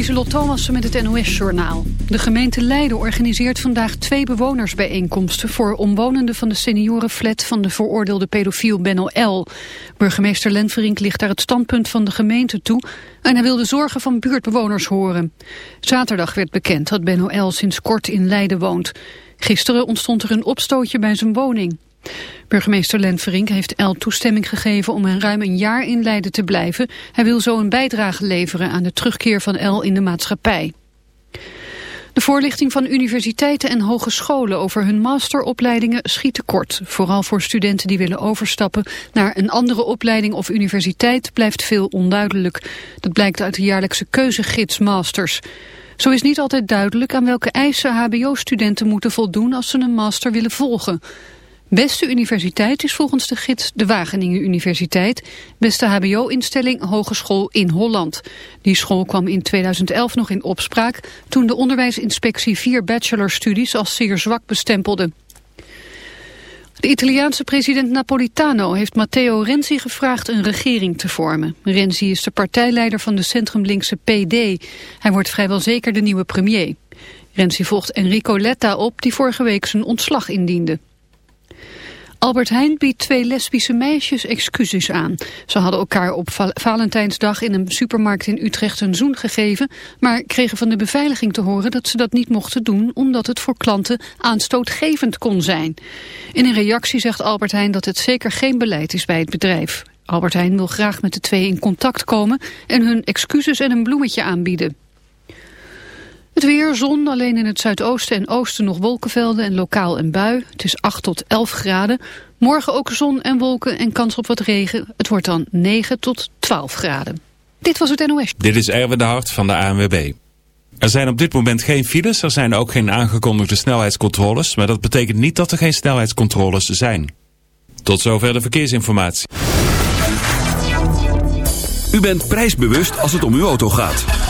Lieselot Thomassen met het NOS-journaal. De gemeente Leiden organiseert vandaag twee bewonersbijeenkomsten... voor omwonenden van de seniorenflat van de veroordeelde pedofiel Benno L. Burgemeester Lenverink ligt daar het standpunt van de gemeente toe... en hij wil de zorgen van buurtbewoners horen. Zaterdag werd bekend dat Benno L. sinds kort in Leiden woont. Gisteren ontstond er een opstootje bij zijn woning. Burgemeester Lenverink heeft El toestemming gegeven om een ruim een jaar in Leiden te blijven. Hij wil zo een bijdrage leveren aan de terugkeer van El in de maatschappij. De voorlichting van universiteiten en hogescholen over hun masteropleidingen schiet tekort. Vooral voor studenten die willen overstappen naar een andere opleiding of universiteit blijft veel onduidelijk. Dat blijkt uit de jaarlijkse keuzegids Masters. Zo is niet altijd duidelijk aan welke eisen hbo-studenten moeten voldoen als ze een master willen volgen. Beste universiteit is volgens de gids de Wageningen Universiteit. Beste hbo-instelling Hogeschool in Holland. Die school kwam in 2011 nog in opspraak... toen de onderwijsinspectie vier bachelorstudies als zeer zwak bestempelde. De Italiaanse president Napolitano heeft Matteo Renzi gevraagd een regering te vormen. Renzi is de partijleider van de centrumlinkse PD. Hij wordt vrijwel zeker de nieuwe premier. Renzi volgt Enrico Letta op die vorige week zijn ontslag indiende. Albert Heijn biedt twee lesbische meisjes excuses aan. Ze hadden elkaar op Valentijnsdag in een supermarkt in Utrecht een zoen gegeven... maar kregen van de beveiliging te horen dat ze dat niet mochten doen... omdat het voor klanten aanstootgevend kon zijn. In een reactie zegt Albert Heijn dat het zeker geen beleid is bij het bedrijf. Albert Heijn wil graag met de twee in contact komen... en hun excuses en een bloemetje aanbieden. Het weer, zon, alleen in het zuidoosten en oosten nog wolkenvelden en lokaal een bui. Het is 8 tot 11 graden. Morgen ook zon en wolken en kans op wat regen. Het wordt dan 9 tot 12 graden. Dit was het NOS. Dit is Erwin de Hart van de ANWB. Er zijn op dit moment geen files, er zijn ook geen aangekondigde snelheidscontroles... maar dat betekent niet dat er geen snelheidscontroles zijn. Tot zover de verkeersinformatie. U bent prijsbewust als het om uw auto gaat.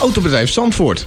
Autobedrijf Zandvoort.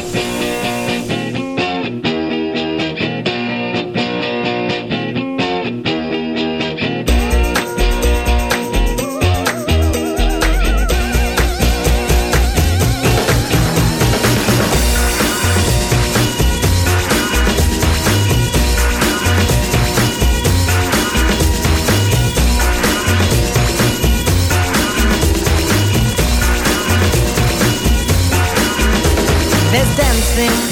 living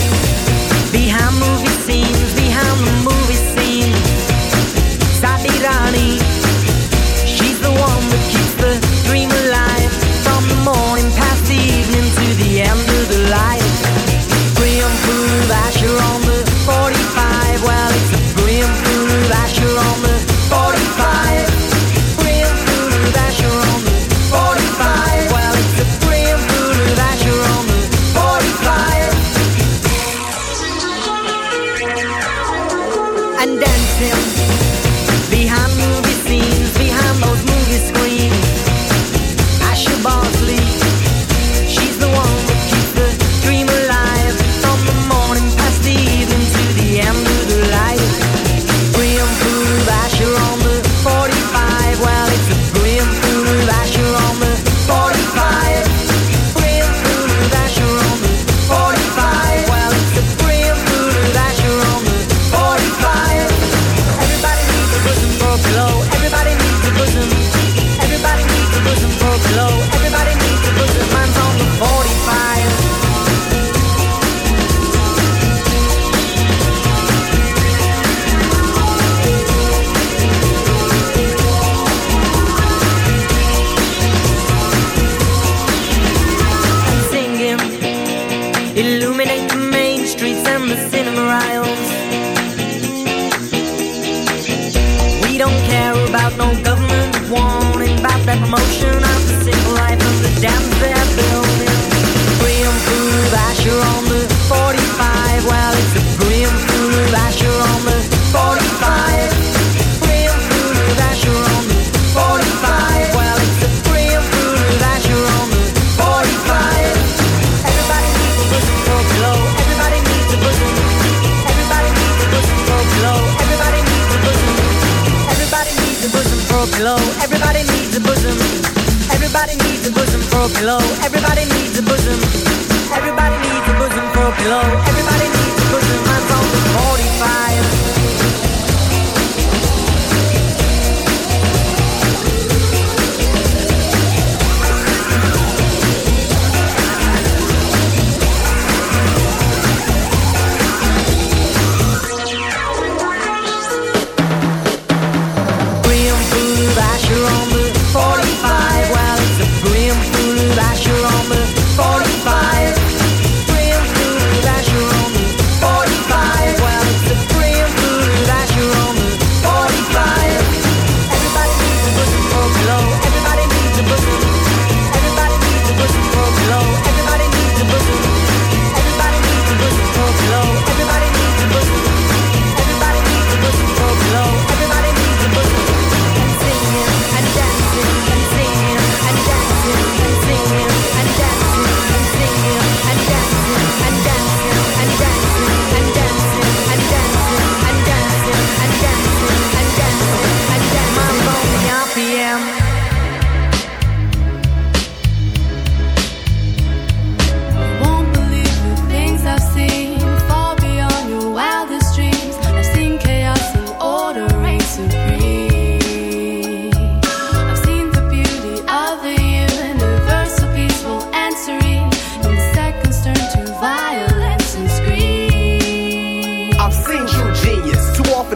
Hello, everybody.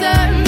Or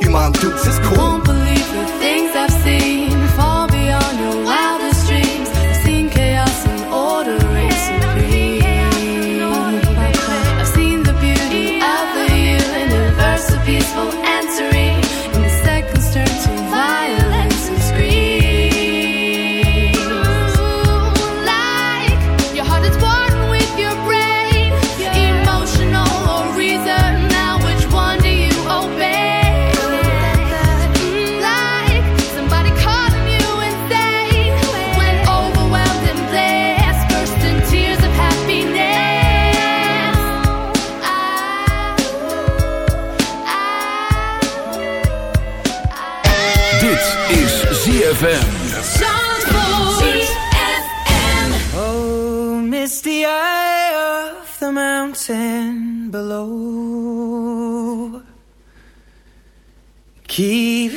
Your mom dukes is cool.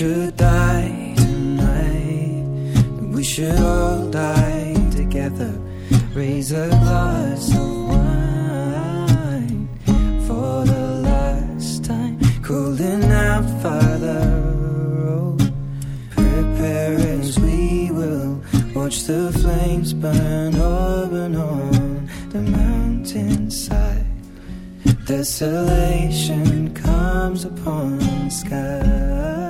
Should die tonight, we should all die together. Raise a glass of wine for the last time. Calling out, Father, oh, prepare as we will watch the flames burn open on the mountainside. Desolation comes upon the sky.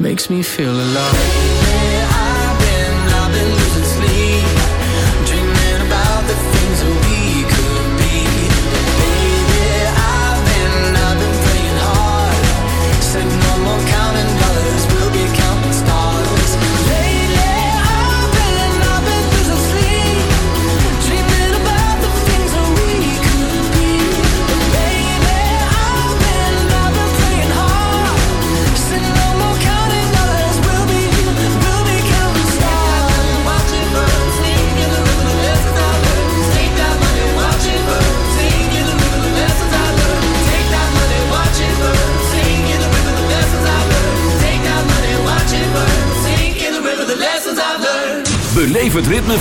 makes me feel alive.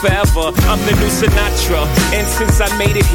Forever. I'm the new Sinatra. And since I made it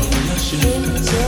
It's your